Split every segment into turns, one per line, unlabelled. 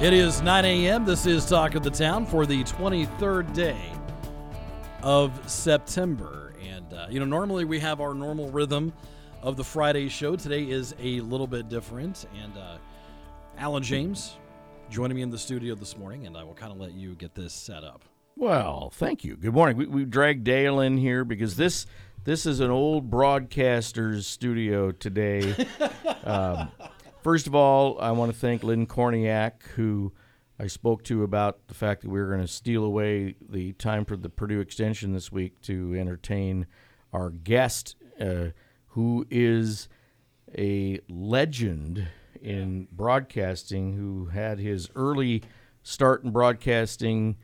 It is 9 a.m. This is Talk of the Town for the 23rd day of September. And, uh, you know, normally we have our normal rhythm of the Friday show. Today is a little bit different. And uh, Alan James joining me in the studio this morning, and I will kind of let you get this set up.
Well, thank you. Good morning. We, we dragged Dale in here because this this is an old broadcaster's studio today. um, First of all, I want to thank Lynn Korniak, who I spoke to about the fact that we were going to steal away the time for the Purdue Extension this week to entertain our guest, uh, who is a legend in broadcasting, who had his early start in broadcasting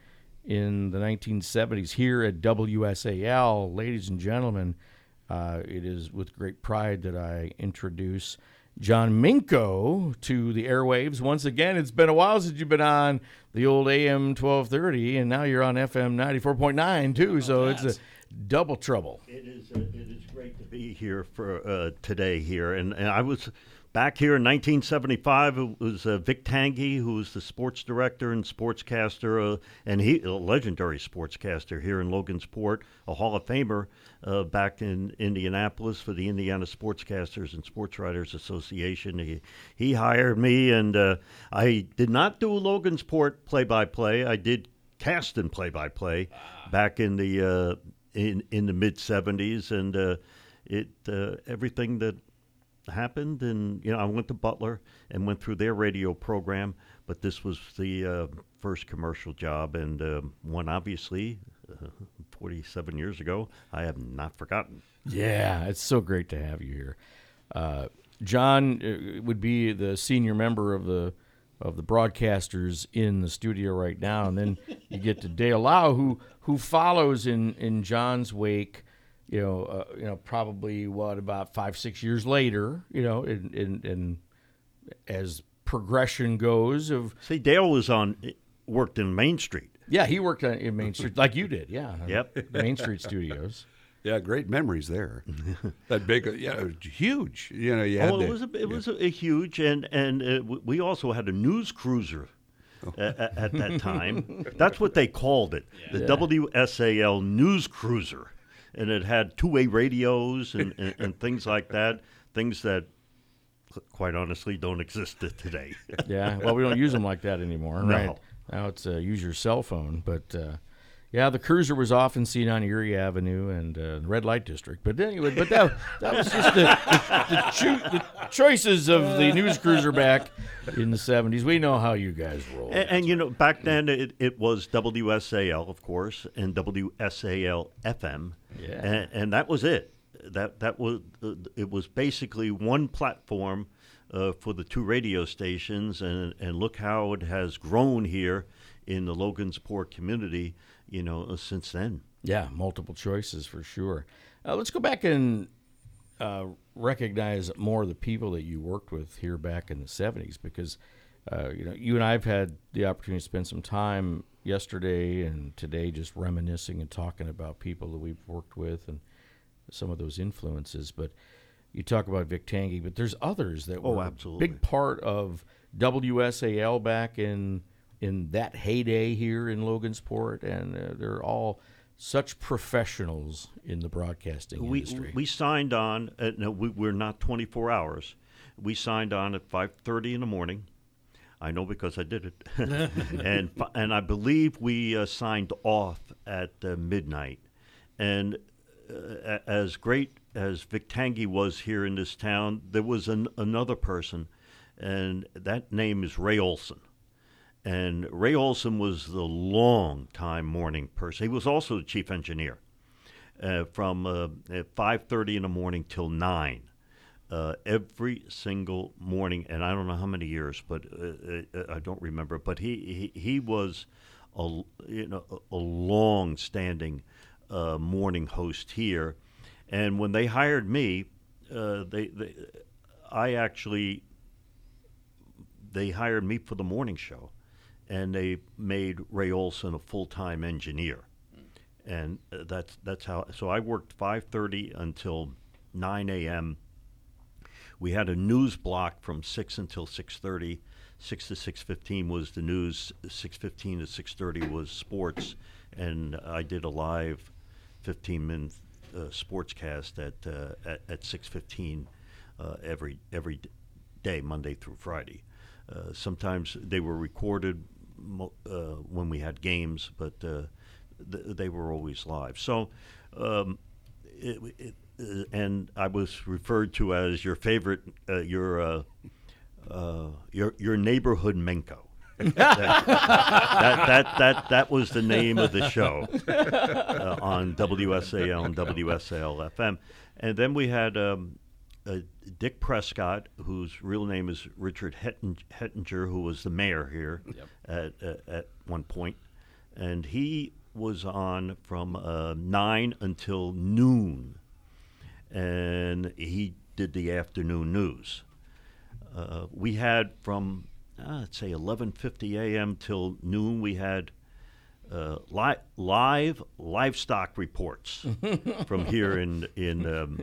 in the 1970s here at WSAL. Ladies and gentlemen, uh, it is with great pride that I introduce John Minko to the airwaves. Once again, it's been a while since you've been on the old AM 1230, and now you're on FM 94.9 too, so it's a double trouble.
It is, uh, it is great to be here for uh, today here. And, and I was back here in 1975. It was uh, Vic Tangy, who was the sports director and sportscaster, uh, and he a legendary sportscaster here in Logansport, a Hall of Famer uh, back in Indianapolis for the Indiana Sportscasters and Sports Writers Association. He, he hired me, and uh, I did not do Logansport play-by-play. I did Caston play-by-play back in the uh, in in the mid '70s, and uh, it uh, everything that happened, and you know, I went to Butler and went through their radio program. But this was the uh, first commercial job, and um, one obviously uh, 47 years ago. I have not forgotten.
Yeah, it's so great to have you here. Uh, John uh, would be the senior member of the of the broadcasters in the studio right now, and then you get to Dale Lau, who who follows in in John's wake. You know, uh, you know, probably what about five six years later. You know, and and, and as progression goes of
see, Dale was on worked in Main Street.
Yeah, he worked in Main Street like you did. Yeah.
Yep.
Main Street Studios.
Yeah, great memories there. that big, yeah, huge. You know, you had
oh,
it
was a, it yeah. was a, a, huge, and and uh, we also had a news cruiser. Oh. at, at that time, that's what they called it, yeah. the yeah. WSAL News Cruiser, and it had two-way radios and, and, and things like that, things that quite honestly don't exist today.
yeah, well, we don't use them like that anymore,
no.
right? Now it's uh, use your cell phone, but uh, yeah, the cruiser was often seen on Erie Avenue and uh, the red light district. But anyway, but that that was just the, the, the, cho- the, choices of the news cruiser back in the '70s. We know how you guys roll.
And, and you know, back then it, it was WSAL, of course, and WSAL FM,
yeah,
and, and that was it. That that was uh, it was basically one platform uh, for the two radio stations, and and look how it has grown here in the Logansport community. You know, uh, since then.
Yeah, multiple choices for sure. Uh, let's go back and uh, recognize more of the people that you worked with here back in the '70s, because uh, you know you and I've had the opportunity to spend some time yesterday and today just reminiscing and talking about people that we've worked with and some of those influences, but you talk about Vic Tangy, but there's others that
oh,
were
absolutely.
a big part of WSAL back in in that heyday here in Logansport, and uh, they're all such professionals in the broadcasting
we,
industry.
We signed on. Uh, no, we, we're not 24 hours. We signed on at 5:30 in the morning. I know because I did it, and and I believe we uh, signed off at uh, midnight. And uh, as great as Vic Tangy was here in this town, there was an, another person, and that name is Ray Olson. And Ray Olson was the long time morning person. He was also the chief engineer uh, from uh, at 5.30 in the morning till 9 uh, every single morning. And I don't know how many years, but uh, uh, I don't remember. But he, he, he was a you know a, long-standing uh, morning host here, and when they hired me, uh, they, they I actually they hired me for the morning show, and they made Ray Olson a full-time engineer, and uh, that's that's how. So I worked 5:30 until 9 a.m. We had a news block from six until 6:30. Six to 6:15 was the news. 6:15 to 6:30 was sports, and I did a live 15-minute uh, sportscast at uh, at, at 6:15 uh, every every day, Monday through Friday. Uh, sometimes they were recorded uh, when we had games, but uh, th- they were always live. So, um, it, it, and I was referred to as your favorite, uh, your uh, uh, your your neighborhood Minko. that, that, that that that was the name of the show uh, on WSAL and WSAL FM, and then we had um, uh, Dick Prescott, whose real name is Richard Hettinger, who was the mayor here at, at at one point, and he was on from uh, nine until noon, and he did the afternoon news. Uh, we had from uh, let's say 11:50 a.m. till noon. We had uh, li- live livestock reports from here in in. Um,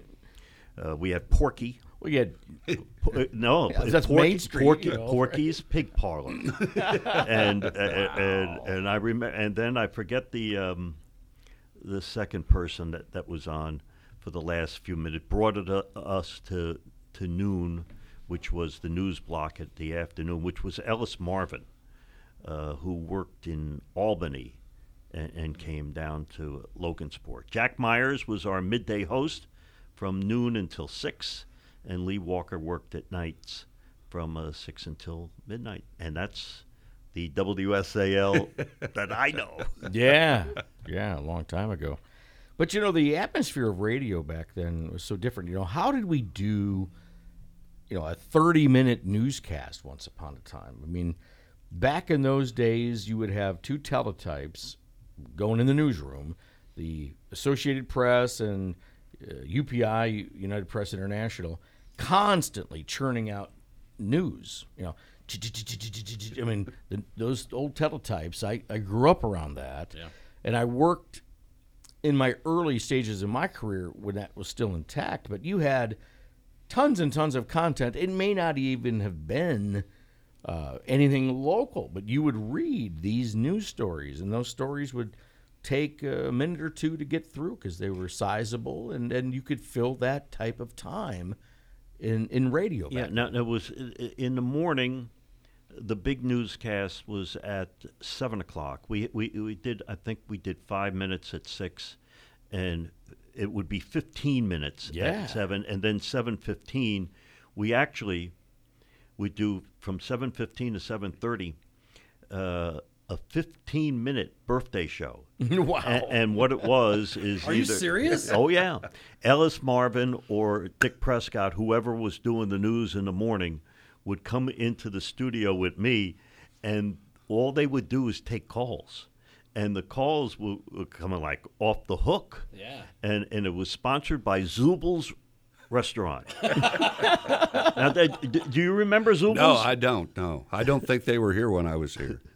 uh, we had Porky.
We had
uh, no,
Yeah, that's
Porky,
Main Street,
Porky,
you know,
Porky's Pig Parlor, and, uh, and and I remember, and then I forget the um, the second person that, that was on for the last few minutes brought it uh, us to to noon, which was the news block at the afternoon, which was Ellis Marvin, uh, who worked in Albany, and, and came down to Logansport. Jack Myers was our midday host from noon until six, and Lee Walker worked at nights from uh, six until midnight, and that's the WSAL that I know.
yeah, yeah, a long time ago. But you know, the atmosphere of radio back then was so different. You know, how did we do, you know, a 30 minute newscast once upon a time? I mean, back in those days, you would have two teletypes going in the newsroom, the Associated Press and uh, UPI, United Press International, constantly churning out news. You know, I mean, the, those old teletypes. I, I grew up around that,
Yeah.
and I worked in my early stages of my career when that was still intact. But you had tons and tons of content. It may not even have been uh, anything local, but you would read these news stories, and those stories would take a minute or two to get through because they were sizable, and then you could fill that type of time in in radio.
Yeah, now it was i- in the morning. The big newscast was at seven o'clock. We we we did. I think we did five minutes at six, and it would be fifteen minutes
Yeah.
at seven, and then seven fifteen. We actually we do from seven fifteen to seven thirty. Uh, a 15 minute birthday show.
Wow.
A- And, what it was is
Are you serious?
Oh yeah, Ellis Marvin or Dick Prescott, whoever was doing the news in the morning, would come into the studio with me, and all they would do is take calls, and the calls were, were coming like off the hook.
Yeah.
And and it was sponsored by Zubel's Restaurant. now, that- do you remember Zubel's?
No, I don't. No, I don't think they were here when I was here.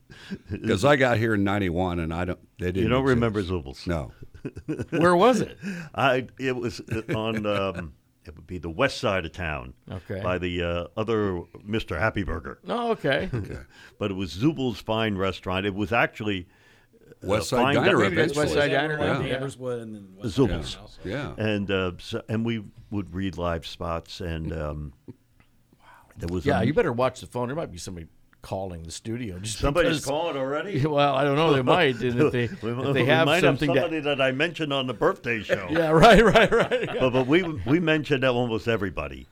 Because I got here in '91, and I don't. They didn't.
you don't
exist.
remember Zubel's?
No.
Where was it?
I it was uh, on um, it would be the west side of town.
Okay.
By the uh, other Mr. Happy Burger.
Oh, okay. okay.
But it was Zubel's Fine Restaurant. It was actually
West
fine
Side Diner.
maybe that's
eventually.
West Side Diner now.
Yeah.
Yeah.
Amberswood and then West
Zubel's.
Side.
Yeah.
and uh, so, and we would read live spots and um, there was
Yeah,
a,
you better watch the phone. There might be somebody calling the studio. Just
somebody's
because-
calling already.
Well, I don't know. They might, and if they if they have
might
something
have somebody
that
that I mentioned on the birthday show.
yeah, right, right, right.
but, but we we mentioned almost everybody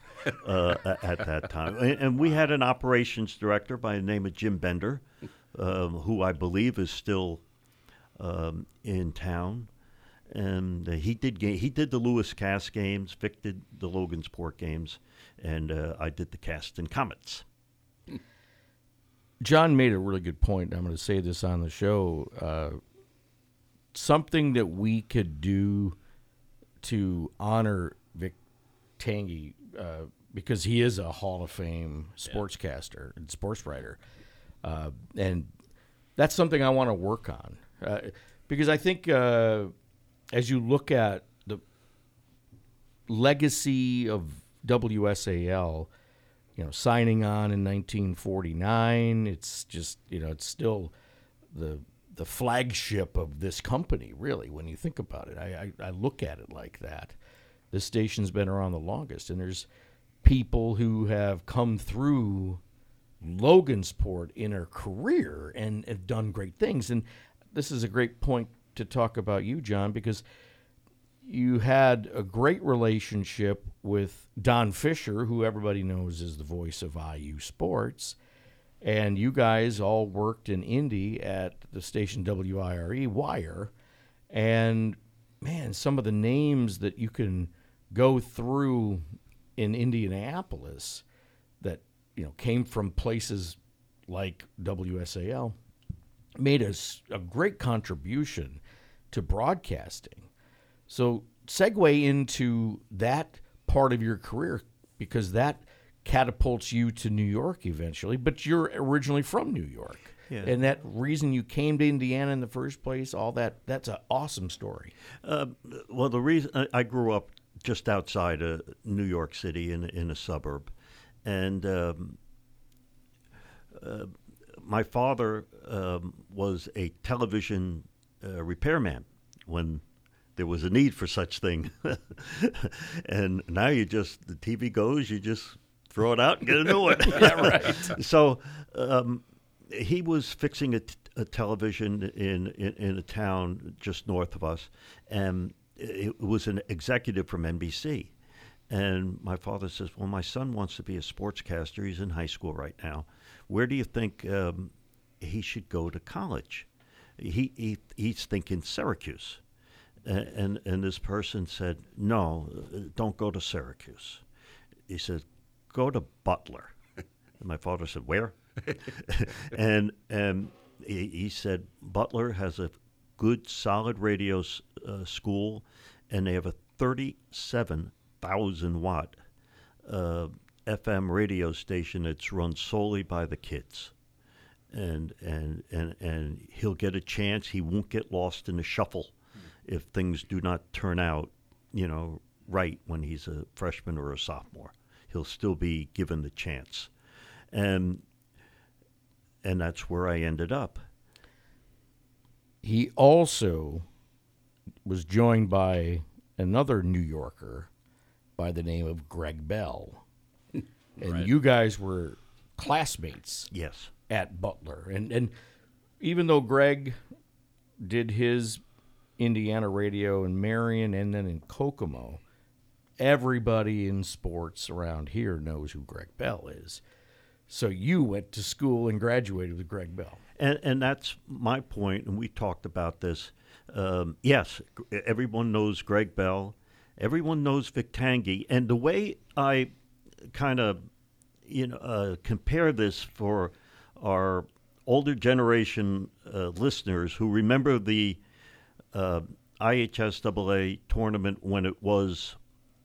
uh, at that time, and, and we had an operations director by the name of Jim Bender, um, who I believe is still um, in town, and uh, he did ga- he did the Lewis Cass games, Vic did the Logansport games, and uh, I did the Caston Comets.
John made a really good point. I'm going to say this on the show. Uh, something that we could do to honor Vic Tangy uh, because he is a Hall of Fame sportscaster and sports writer, uh, and that's something I want to work on uh, because I think uh, as you look at the legacy of WSAL, you know, signing on in 1949, it's just you know it's still the the flagship of this company, really, when you think about it. I, I, I, look at it like that. This station's been around the longest, and there's people who have come through Logansport in their career and have done great things. And this is a great point to talk about you, John, because you had a great relationship with Don Fisher, who everybody knows is the voice of IU Sports and you guys all worked in Indy at the station WIRE Wire, and man, some of the names that you can go through in Indianapolis that you know came from places like WSAL made us a great contribution to broadcasting. So segue into that part of your career because that catapults you to New York eventually, but you're originally from New York. Yeah. And that reason you came to Indiana in the first place, all that, that's an awesome story.
Uh, well, the reason I grew up just outside of New York City in, in a suburb. And um, uh, my father um, was a television uh, repairman when there was a need for such thing. and now you just, the TV goes, you just throw it out and get a new one.
yeah, right.
So um, he was fixing a, t- a television in, in, in a town just north of us, and it was an executive from NBC. And my father says, "Well, my son wants to be a sportscaster. He's in high school right now. Where do you think um, he should go to college?" He, he he's thinking Syracuse, and, and and this person said, "No, don't go to Syracuse." He said, go to Butler. and my father said, where? and and he, he, said Butler has a good, solid radio uh, school, and they have a 37,000 watt uh, FM radio station that's run solely by the kids. And, and, and, and he'll get a chance. He won't get lost in the shuffle if things do not turn out, you know, right when he's a freshman or a sophomore he'll still be given the chance. And and that's where I ended up.
He also was joined by another New Yorker by the name of Greg Bell. and right. you guys were classmates.
Yes.
At Butler. And and even though Greg did his Indiana radio in Marion and then in Kokomo, everybody in sports around here knows who Greg Bell is. So you went to school and graduated with Greg Bell.
And, and that's my point, and we talked about this. Um, yes, everyone knows Greg Bell. Everyone knows Vic Tangy. And the way I kind of you know uh, compare this for our older generation uh, listeners who remember the uh, IHSAA tournament when it was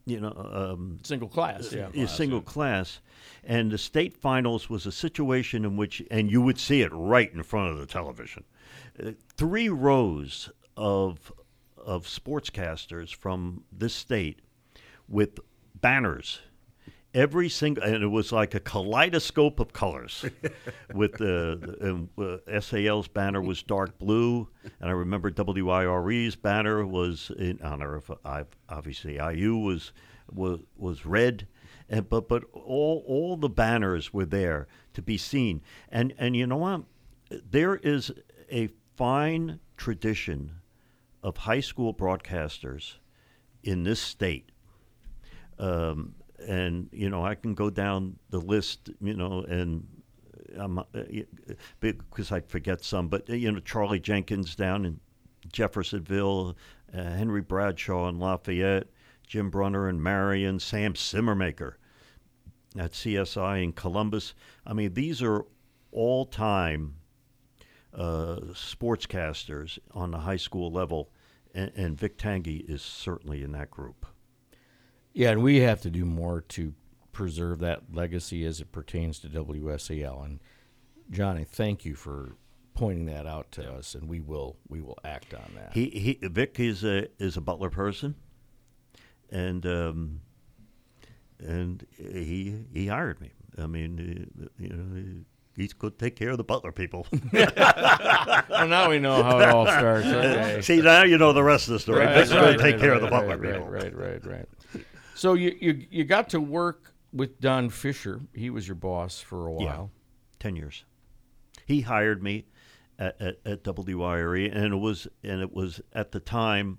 you know, um,
single class, yeah, class,
single yeah. class, and the state finals was a situation in which, and you would see it right in front of the television, uh, three rows of of sportscasters from this state with banners every single and it was like a kaleidoscope of colors with the, the uh, sal's banner was dark blue and i remember wire's banner was in honor of uh, obviously iu was was was red and but but all all the banners were there to be seen. And and you know what? There is a fine tradition of high school broadcasters in this state. Um, and you know I can go down the list, you know, and I'm uh, because I forget some, but you know Charlie Jenkins down in Jeffersonville, uh, Henry Bradshaw in Lafayette, Jim Brunner in Marion, Sam Simmermaker at CSI in Columbus. I mean, these are all time uh, sportscasters on the high school level, and, and Vic Tangy is certainly in that group.
Yeah, and we have to do more to preserve that legacy as it pertains to WSAL. And Johnny, thank you for pointing that out to us, and we will we will act on that.
He, he Vic is a is a Butler person, and um, and he he hired me. I mean, uh, you know, he could take care of the Butler people.
well, now we know how it all starts. Okay.
See, now you know the rest of the story.
Right,
Vic's
right,
going to
right,
take care of the Butler
right,
people.
Right, right, right, right. So you, you you got to work with Don Fisher. He was your boss for a while.
Ten years. He hired me at, at, at WIRE, and it was and it was at the time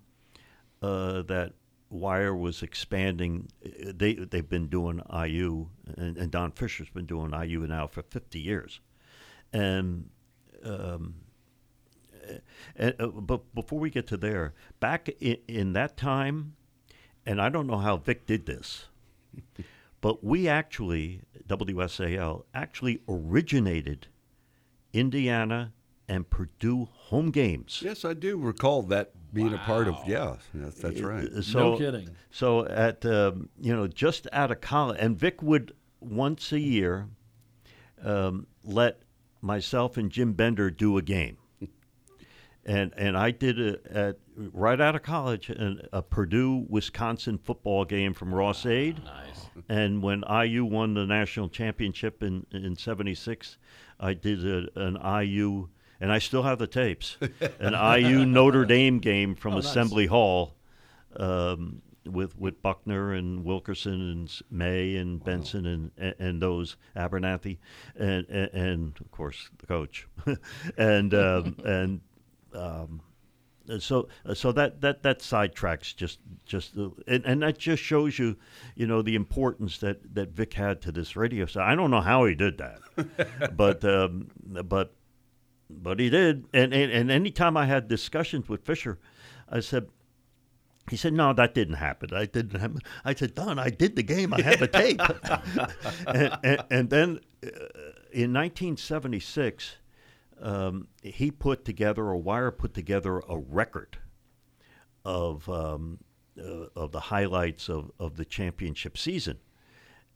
uh, that Wire was expanding. They they've been doing IU, and, and Don Fisher's been doing IU now for fifty years, and. Um, and, uh, but before we get to there, back in, in that time, and I don't know how Vic did this, but we actually, WSAL, actually originated Indiana and Purdue home games.
Yes, I do recall that being a part of. Yeah, that's, that's right.
Uh, So,
no kidding.
So at um, you know just out of college, and Vic would once a year um, let myself and Jim Bender do a game, and and I did it at right out of college an, a Purdue Wisconsin football game from Ross-Ade.
Nice.
And when IU won the national championship in in '76, I did a, an IU, and I still have the tapes, an IU Notre Dame game from
Oh, nice.
Assembly Hall, um, with with Buckner and Wilkerson and May and Benson and, and and those Abernethy, and and, and of course the coach, and um, and. Um, so uh, so that that that sidetracks just just the, and, and that just shows you you know the importance that that Vic had to this radio so I don't know how he did that but um, but but he did. And, and and anytime I had discussions with Fisher I said he said no that didn't happen. I didn't happen I said Don I did the game. I have the tape. And, and, and then uh, in 1976 um, he put together, or Wire put together a record of um, uh, of the highlights of, of the championship season,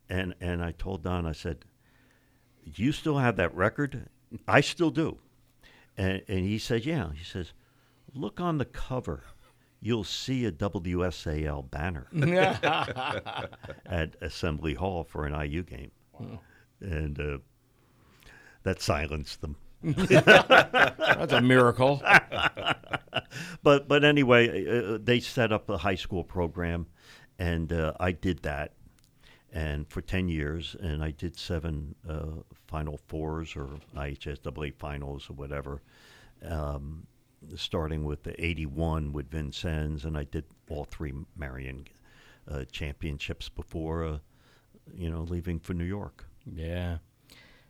and and I told Don, I said, you still have that record?" I still do, and and he said, "Yeah." He says, "Look on the cover." You'll see a WSAL banner at Assembly Hall for an IU game, and uh, that silenced them.
That's a miracle.
but but anyway, uh, they set up a high school program, and uh, I did that, and for ten years, and I did seven uh, Final Fours or IHSAA finals or whatever, um, starting with the '81 with Vincennes, and I did all three Marion uh, championships before, uh, you know, leaving for New York.
Yeah.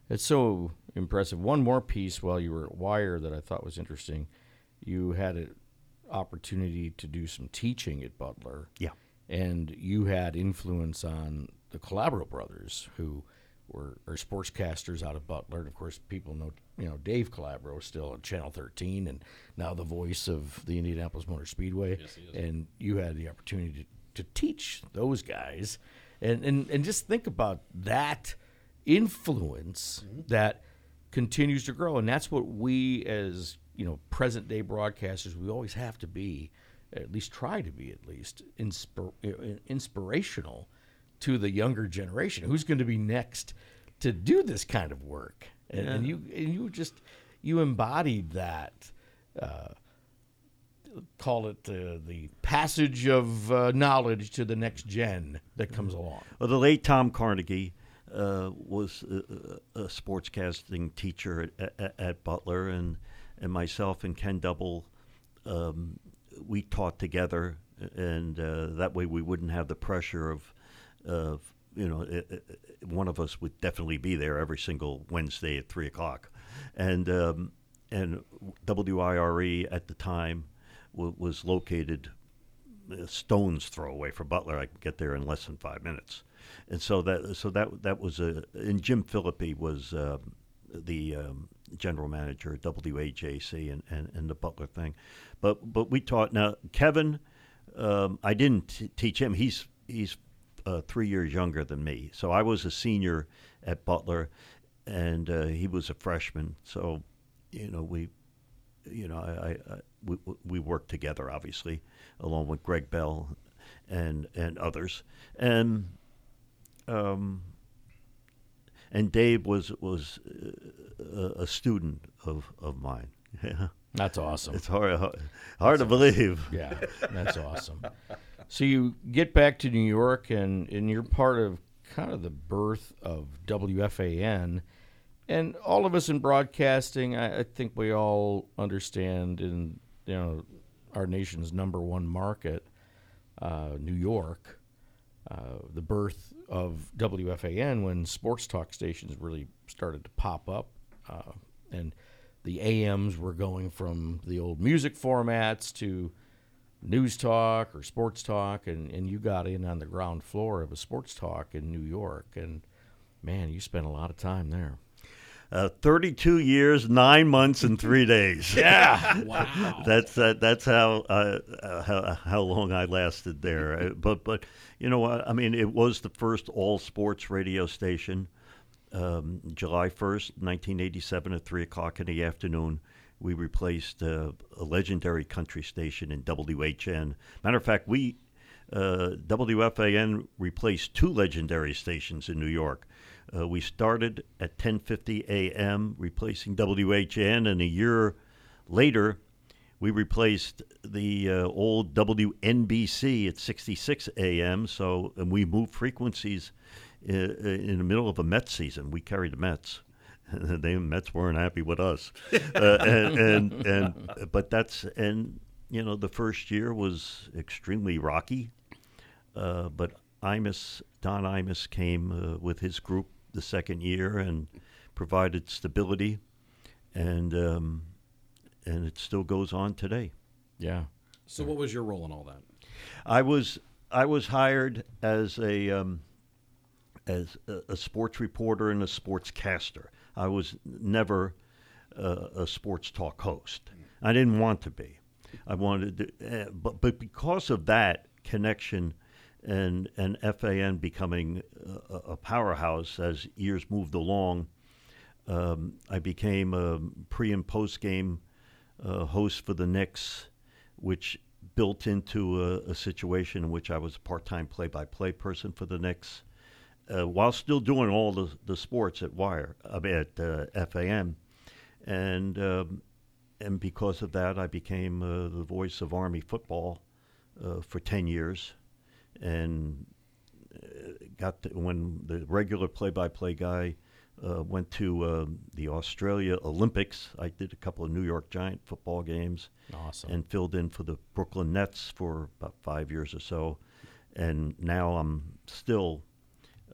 It's so impressive. One more piece while you were at Wire that I thought was interesting. You had an opportunity to do some teaching at Butler.
Yeah.
And you had influence on the Calabro brothers, who were are sportscasters out of Butler. And of course, people know you know Dave Calabro is still on Channel 13 and now the voice of the Indianapolis Motor Speedway.
Yes, he is.
And you had the opportunity to, to teach those guys, and, and and just think about that influence that continues to grow, and that's what we as you know present day broadcasters we always have to be, at least try to be at least inspir- uh, inspirational to the younger generation. Who's going to be next to do this kind of work, and, and you and you just you embodied that. Uh, call it uh, the passage of uh, knowledge to the next gen that comes along.
Well, the late Tom Carnegie uh, was a, a sportscasting teacher at, at, at Butler, and and myself and Ken Double, um, we taught together, and uh, that way we wouldn't have the pressure of, of you know, it, it, one of us would definitely be there every single Wednesday at three o'clock, and um, and WIRE at the time w- was located a stone's throw away for Butler. I could get there in less than five minutes, and so that so that that was a and Jim Philippi was uh, the um, general manager at WAJC and, and, and the Butler thing. But but we taught now Kevin. Um, I didn't t- teach him. He's he's uh, three years younger than me. So I was a senior at Butler, and uh, he was a freshman. So you know we you know, I, I we, we worked together, obviously, along with Greg Bell and and others, and um, and Dave was was a, a student of of mine.
That's awesome.
It's hard hard, hard to believe.
Yeah, that's awesome. So you get back to New York, and and you're part of kind of the birth of WFAN. And all of us in broadcasting, I, I think we all understand in you know our nation's number one market, uh, New York, uh, the birth of WFAN when sports talk stations really started to pop up, uh, and the AMs were going from the old music formats to news talk or sports talk, and, and you got in on the ground floor of a sports talk in New York, and man, you spent a lot of time there.
Uh, 32 years, nine months, and three days.
Yeah,
Wow.
that's uh, that's how, uh, uh, how how long I lasted there. Uh, but but you know what? I mean, it was the first all sports radio station. Um, July 1st, 1987, at three o'clock in the afternoon, we replaced uh, a legendary country station in WHN. Matter of fact, we uh, WFAN replaced two legendary stations in New York. Uh, we started at 10:50 a.m., replacing WHN, and a year later, we replaced the uh, old WNBC at 66 a.m. So, and we moved frequencies in, in the middle of a Mets season. We carried the Mets. the Mets weren't happy with us, uh, and, and and but that's and you know the first year was extremely rocky, uh, but Imus Don Imus came uh, with his group the second year and provided stability, and um, and it still goes on today.
yeah.
So, what was your role in all that?
I was I was hired as a um, as a, a sports reporter and a sportscaster. I was never uh, a sports talk host. I didn't want to be. I wanted, to, uh, but but because of that connection and and FAN becoming a, a powerhouse as years moved along, um, I became a pre and post game uh, host for the Knicks, which built into a, a situation in which I was a part time play by play person for the Knicks, uh, while still doing all the, the sports at Wire, at uh, FAN. And, um, and because of that, I became uh, the voice of Army football uh, for 10 years. And uh, got to, when the regular play by play guy uh, went to um, the Australia Olympics. I did a couple of New York Giant football games
Awesome.
and filled in for the Brooklyn Nets for about five years or so. And now I'm still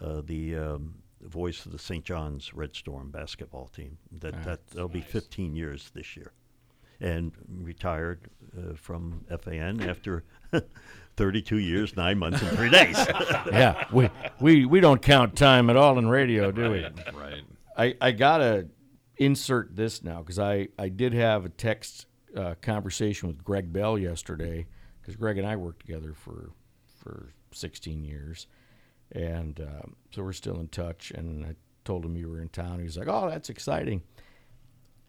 uh, the um, voice of the St. John's Red Storm basketball team. That
Ah,
that that'll be 15 years this year, and retired uh, from FAN after 32 years, nine months, and three days.
yeah, we, we we don't count time at all in radio, do we?
Right.
I, I gotta insert this now because I, I did have a text uh, conversation with Greg Bell yesterday because Greg and I worked together for for 16 years, and um, so we're still in touch. And I told him you were in town. He was like, "Oh, that's exciting."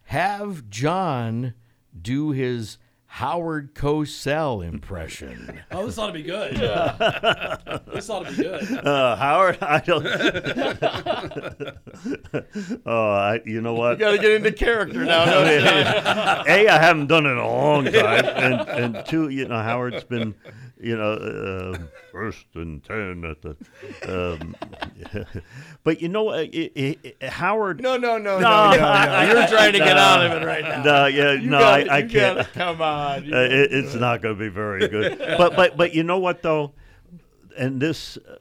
Have John do his Howard Cosell impression.
Oh, this ought to be good. this ought to be good.
Uh, Howard, I don't. oh, I, you know what?
You got to get into character now. don't you?
a, I haven't done it in a long time, and and two, you know, Howard's been, you know, uh, first and ten at the, um, but you know, uh, it, it, Howard.
No, no, no, no,
No,
no, no. You're trying to get
no.
out of it right now.
No, yeah,
You
no,
gotta-
I, I
you
can't.
gotta- come on.
Uh, it, it's not going to be very good. But but but you know what though, and this, uh,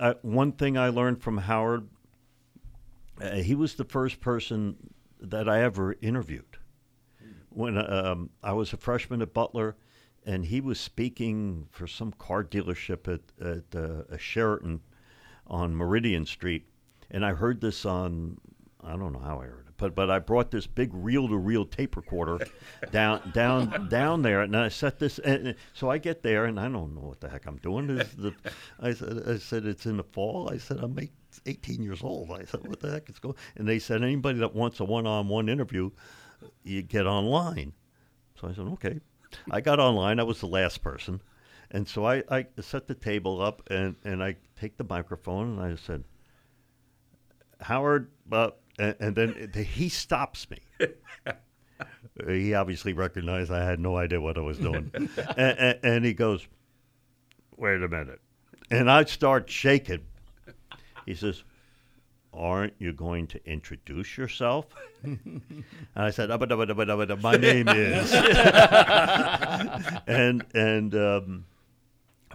I, I one thing I learned from Howard. Uh, he was the first person that I ever interviewed. When um, I was a freshman at Butler, and he was speaking for some car dealership at at uh, a Sheraton on Meridian Street, and I heard this on I don't know how I heard it, but but I brought this big reel-to-reel tape recorder down down down there, and I set this. And so I get there, and I don't know what the heck I'm doing. The, I said, I said it's in the fall. I said I'm 18 years old. I said what the heck is going? And they said anybody that wants a one-on-one interview, you get online. So I said okay. I got online. I was the last person, and so I, I set the table up, and and I take the microphone, and I said. Howard, uh, and, and then he stops me. he obviously recognized I had no idea what I was doing, and, and, and he goes, "Wait a minute," and I start shaking. He says, "Aren't you going to introduce yourself?" and I said, "Abba, dabba, dabba, dabba, dabba, "My name is," and and um,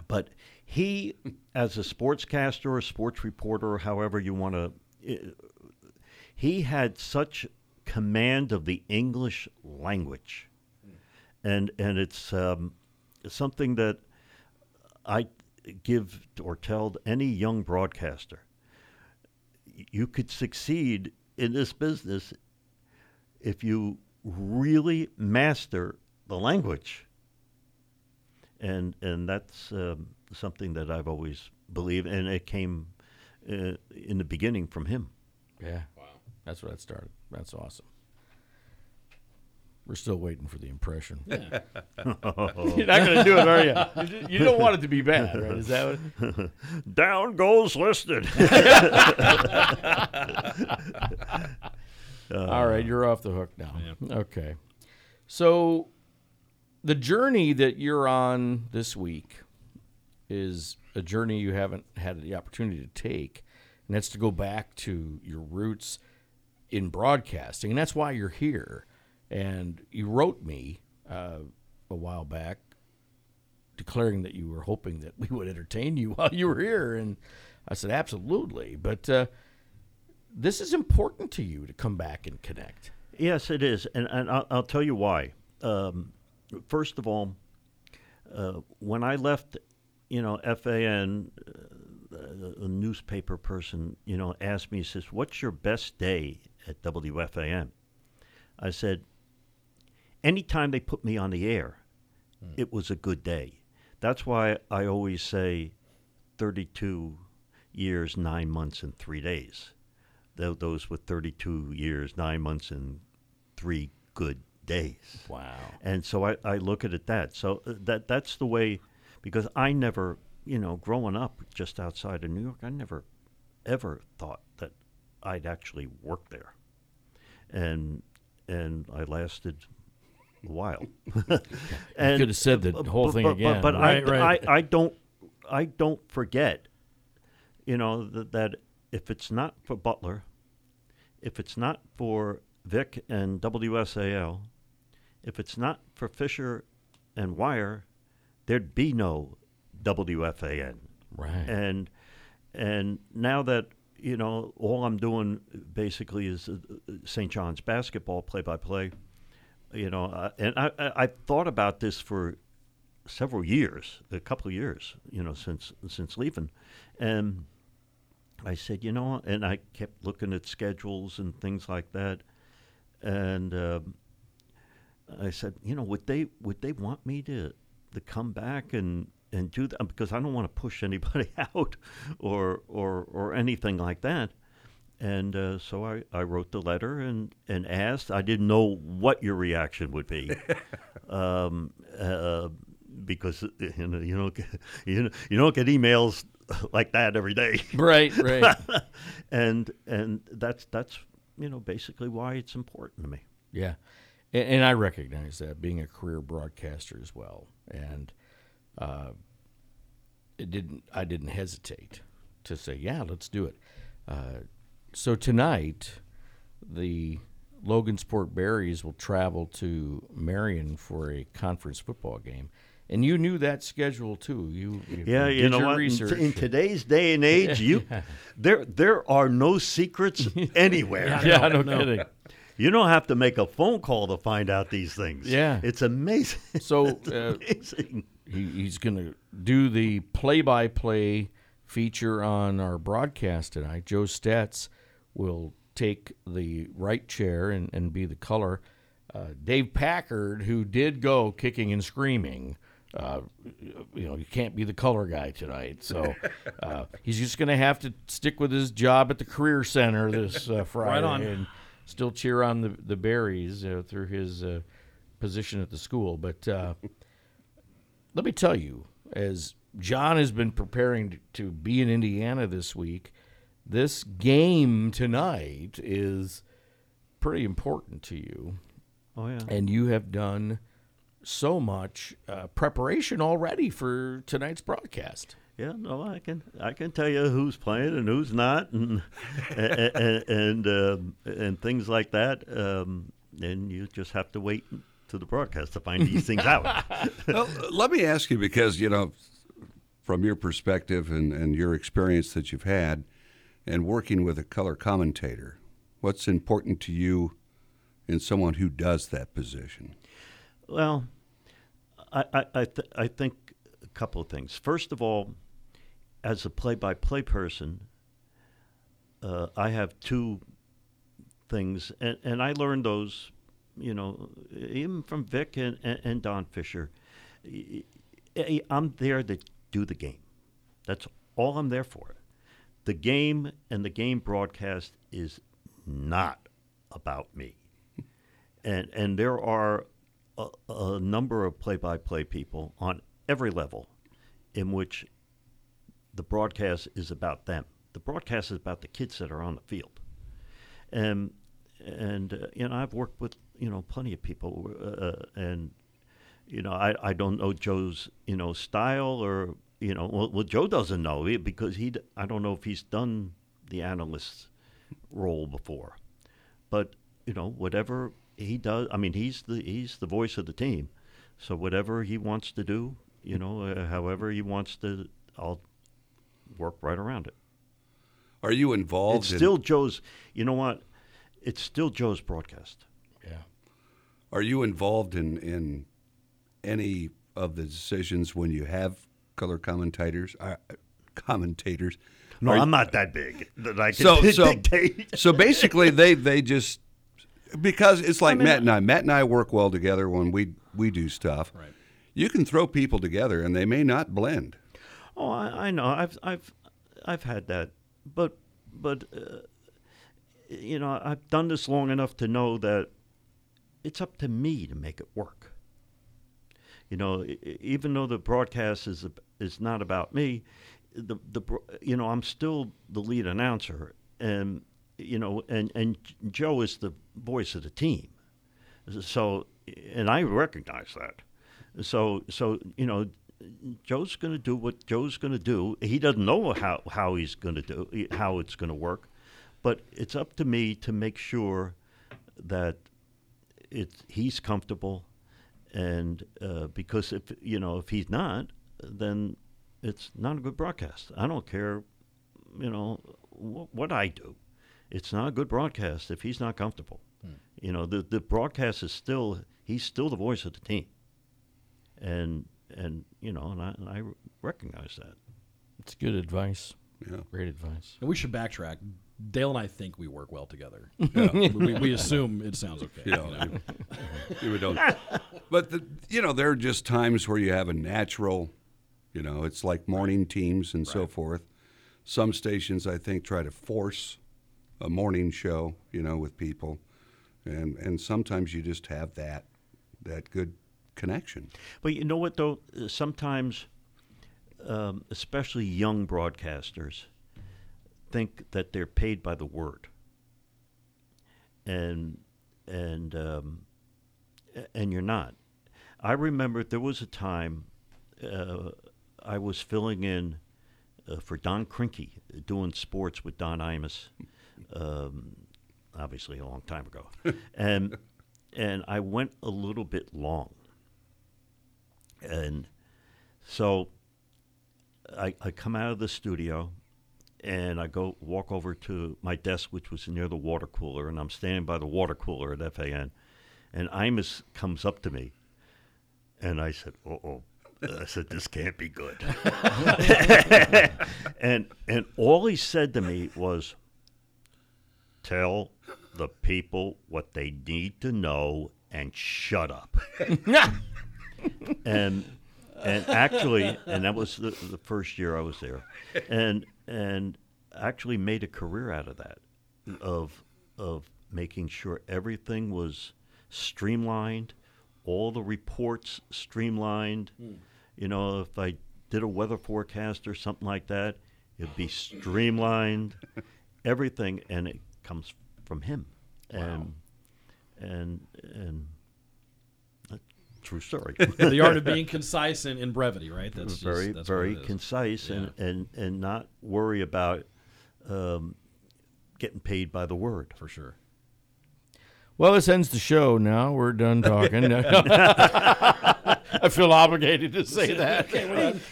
but he, as a sportscaster or sports reporter, however you want to he had such command of the English language, and and it's um, something that I give or tell any young broadcaster. You could succeed in this business if you really master the language, and and that's um, something that I've always believed, and it came uh, in the beginning from him.
Yeah. Wow. That's where that started. That's awesome. We're still waiting for the impression. Yeah. You're not going to do it, are you? You don't want it to be bad, right? Is that
what? Down goes listed.
Uh, All right, you're off the hook now. Yeah. Okay. So, the journey that you're on this week is a journey you haven't had the opportunity to take, and that's to go back to your roots in broadcasting, and that's why you're here. And you wrote me uh, a while back declaring that you were hoping that we would entertain you while you were here, and I said absolutely. But uh, this is important to you to come back and connect.
Yes, it is, and, and I'll, I'll tell you why. Um, first of all, uh, when I left you know, FAN, uh, a newspaper person, you know, asked me, says, What's your best day at WFAN? I said, Anytime they put me on the air, mm. it was a good day. That's why I always say 32 years, nine months, and three days. Th- those were 32 years, nine months, and three good days.
Wow.
And so I, I look at it that. So uh, that that's the way because I never, you know, growing up just outside of New York, I never ever thought that I'd actually work there, and and I lasted a while.
and, you could have said the whole
but,
thing
but,
again.
But, but
right,
I,
right.
I, I don't I don't forget, you know, that, that if it's not for Butler, if it's not for Vic and WSAL, if it's not for Fisher and Wire, there'd be no WFAN.
Right.
And and now that you know all I'm doing basically is uh, St. John's basketball play by play. You know, uh, and I, I I thought about this for several years, a couple of years, you know, since since leaving, and I said, you know, and I kept looking at schedules and things like that, and uh, I said, you know, would they would they want me to to come back and and do that because I don't want to push anybody out or or or anything like that. And uh, so I, I wrote the letter and, and asked. I didn't know what your reaction would be, um, uh, because you know you don't get, you know, you don't get emails like that every day.
Right, right.
and and that's that's you know basically why it's important to me.
Yeah, and, and I recognize that being a career broadcaster as well and uh, it didn't. I didn't hesitate to say, "Yeah, let's do it." Uh, so tonight, the Logansport Berries will travel to Marion for a conference football game. And you knew that schedule too. You, you
yeah, you know what? In, in, today's day and age, you there there are no secrets anywhere.
yeah, yeah, no, no kidding.
You don't have to make a phone call to find out these things.
Yeah,
it's amazing.
So
it's uh, amazing.
He, he's going to do the play-by-play feature on our broadcast tonight. Joe Stetz will take the right chair and, and be the color. Uh, Dave Packard, who did go kicking and screaming, uh, you know, you can't be the color guy tonight. So uh, he's just going to have to stick with his job at the career center this uh, Friday
on.
and still cheer on the the berries uh, through his uh, position at the school. But uh, let me tell you, as John has been preparing to be in Indiana this week, this game tonight is pretty important to you,
Oh yeah.
and you have done so much uh, preparation already for tonight's broadcast.
Yeah, no, I can I can tell you who's playing and who's not, and and and, um, and things like that. Um, and you just have to wait to the broadcast to find these things out.
well, let me ask you because you know, from your perspective and, and your experience that you've had, and working with a color commentator, what's important to you in someone who does that position?
Well, I I I, th- I think a couple of things. First of all, as a play-by-play person, uh, I have two things, and, and I learned those, you know, even from Vic and, and, and Don Fischer. I'm there to do the game. That's all I'm there for. The game and the game broadcast is not about me and and there are a, a number of play-by-play people on every level in which the broadcast is about them. The broadcast is about the kids that are on the field, and and uh, you know I've worked with you know plenty of people, uh, and you know I, I don't know Joe's you know style or you know well, well Joe doesn't know it because he, I don't know if he's done the analyst role before, but you know whatever he does I mean he's the he's the voice of the team, so whatever he wants to do you know uh, however he wants to I'll work right around it.
Are you involved?
It's
in,
still Joe's. You know what? It's still Joe's broadcast.
Yeah.
Are you involved in in any of the decisions when you have color commentators? Uh, commentators.
No,
Are
I'm not that big that I can
so so
dictate.
so basically they they just because it's like
mean,
Matt and I. Matt and I work well together when we we do stuff.
Right.
You can throw people together and they may not blend.
Oh, I, I know. I've I've I've had that, but but uh, you know I've done this long enough to know that it's up to me to make it work. You know, even though the broadcast is is not about me, the the you know I'm still the lead announcer, and you know, and and Joe is the voice of the team. So, and I recognize that. So, so you know, Joe's going to do what Joe's going to do. He doesn't know how how he's going to do how it's going to work, but it's up to me to make sure that it's he's comfortable, and uh, because if you know if he's not, then it's not a good broadcast. I don't care, you know, wh- what I do. It's not a good broadcast if he's not comfortable. You know, the the broadcast is still he's still the voice of the team, and and you know, and I, and I recognize that.
It's good advice.
Yeah.
Great advice.
And we should backtrack. Dale and I think we work well together. we, we assume it sounds okay.
Yeah,
you know?
you would don't. But the, you know, there are just times where you have a natural. You know, it's like morning teams and so forth. Some stations, I think, try to force a morning show. You know, with people, and and sometimes you just have that that good connection.
But you know what, though? Sometimes, um, especially young broadcasters, think that they're paid by the word, and and um, and you're not. I remember there was a time uh, I was filling in uh, for Don Krinke, doing sports with Don Imus, um, obviously a long time ago, and and I went a little bit long. And so I, I come out of the studio and I go walk over to my desk, which was near the water cooler, and I'm standing by the water cooler at FAN. And Imus comes up to me, and I said, "Uh oh." I said, "This can't be good." and and all he said to me was, Tell the people what they need to know and shut up. and and actually, and that was the, the first year I was there, and and actually made a career out of that, of of making sure everything was streamlined, all the reports streamlined. Hmm. You know, if I did a weather forecast or something like that, it'd be streamlined, everything, and it comes from him, and and and. True story.
the art of being concise and, and brevity, right? That's just-
very
that's
very
it is.
concise and, and and not worry about um, getting paid by the word.
for sure.
Well, this ends the show now. We're done talking. I feel obligated to say that.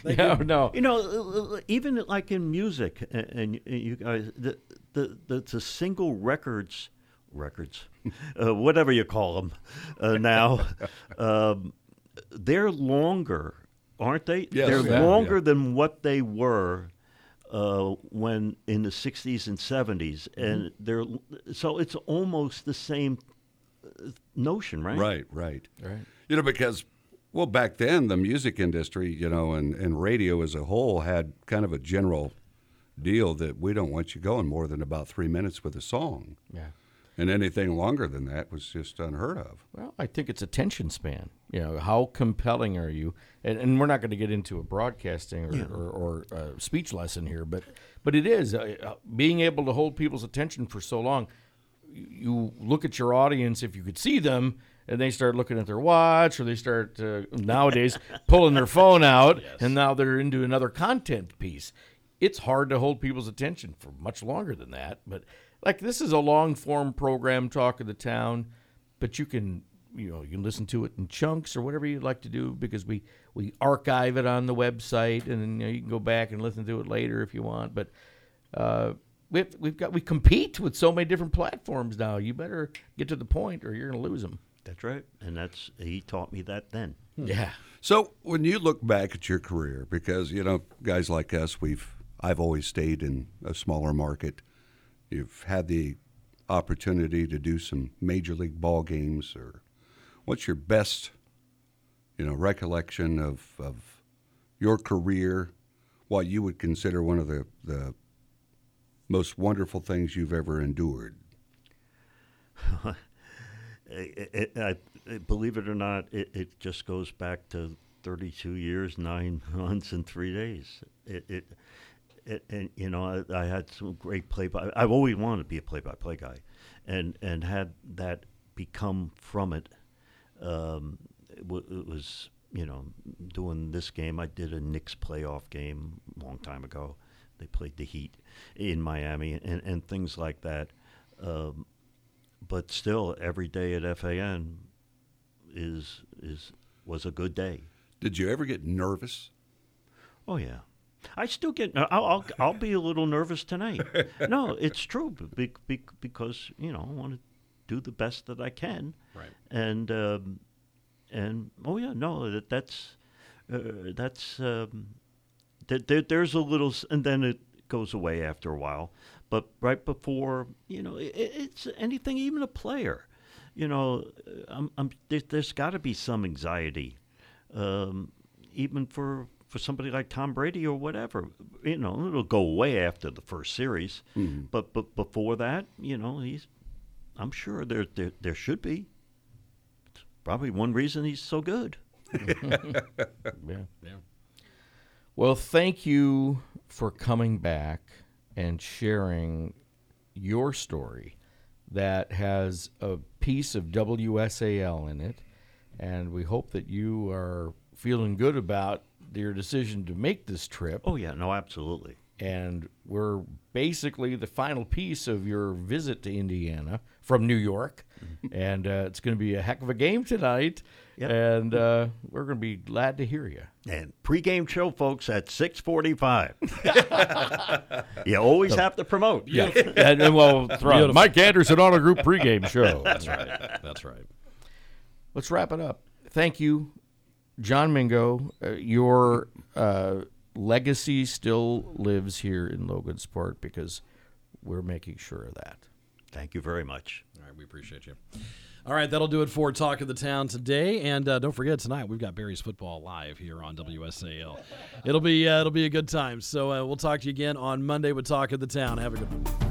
yeah, no.
You know, even like in music, and, and you guys, the, the the the single records, records, uh, whatever you call them, uh, now, um, they're longer, aren't they?
Yes.
they're
Yeah,
longer
yeah.
than what they were. Uh, when in the 60s and 70s, and they're so it's almost the same uh, notion, right?
Right, right.
Right.
You know, because, well, back then, the music industry, you know, and, and radio as a whole had kind of a general deal that we don't want you going more than about three minutes with a song.
Yeah.
And anything longer than that was just unheard of.
Well, I think it's attention span. You know, how compelling are you? And, and we're not going to get into a broadcasting or, or, or uh, speech lesson here, but but it is uh, uh, being able to hold people's attention for so long. You, look at your audience if you could see them, and they start looking at their watch, or they start uh, nowadays pulling their phone out, and now they're into another content piece. It's hard to hold people's attention for much longer than that, but like this is a long form program, talk of the town but you can you know you can listen to it in chunks or whatever you'd like to do because we we archive it on the website and then you, know, you can go back and listen to it later if you want but uh, we've, we've got we compete with so many different platforms now. You better get to the point or you're going to lose them
That's right, and that's he taught me that then.
yeah.
So when you look back at your career, because you know guys like us, we've I've always stayed in a smaller market. You've had the opportunity to do some major league ball games, or what's your best, you know, recollection of of your career? What you would consider one of the the most wonderful things you've ever endured?
It, it, I, believe it or not, it, it just goes back to 32 years, nine months, and three days. It, it and you know, I, I had some great play by. I've always wanted to be a play-by-play guy, and and had that become from it. Um, it, w- it was you know doing this game. I did a Knicks playoff game a long time ago. They played the Heat in Miami, and and things like that. Um, but still, every day at FAN is is was a good day.
Did you ever get nervous?
Oh yeah, I still get. I'll I'll, I'll be a little nervous tonight. no, it's true be, be, because you know I want to do the best that I can.
Right.
And um, and oh yeah, no, that that's uh, that's um, there, there, there's a little, and then it goes away after a while. But right before, you know, it, it's anything, even a player. You know, I'm, I'm, there, there's got to be some anxiety, um, even for for somebody like Tom Brady or whatever. You know, it'll go away after the first series, mm-hmm. but but before that, you know, he's. I'm sure there there there should be. It's probably one reason he's so good.
yeah
Yeah.
well thank you for coming back and sharing your story that has a piece of WSAL in it. And we hope that you are feeling good about your decision to make this trip.
Oh yeah, no, absolutely.
And we're basically the final piece of your visit to Indiana from New York. and uh, it's going to be a heck of a game tonight.
Yep.
And uh, we're going to be glad to hear you.
And pregame show, folks, at six forty-five. you always have to promote.
Yeah. and, and we'll throw
Beautiful.
Mike Anderson on a group pregame show.
That's right. That's right.
Let's wrap it up. Thank you, John Minko. Uh, your uh, legacy still lives here in Logansport because we're making sure of that.
Thank you very much.
All right, we appreciate you. All right, that'll do it for Talk of the Town today. And uh, don't forget tonight we've got Berries football live here on WSAL. It'll be uh, it'll be a good time. So uh, we'll talk to you again on Monday with Talk of the Town. Have a good one.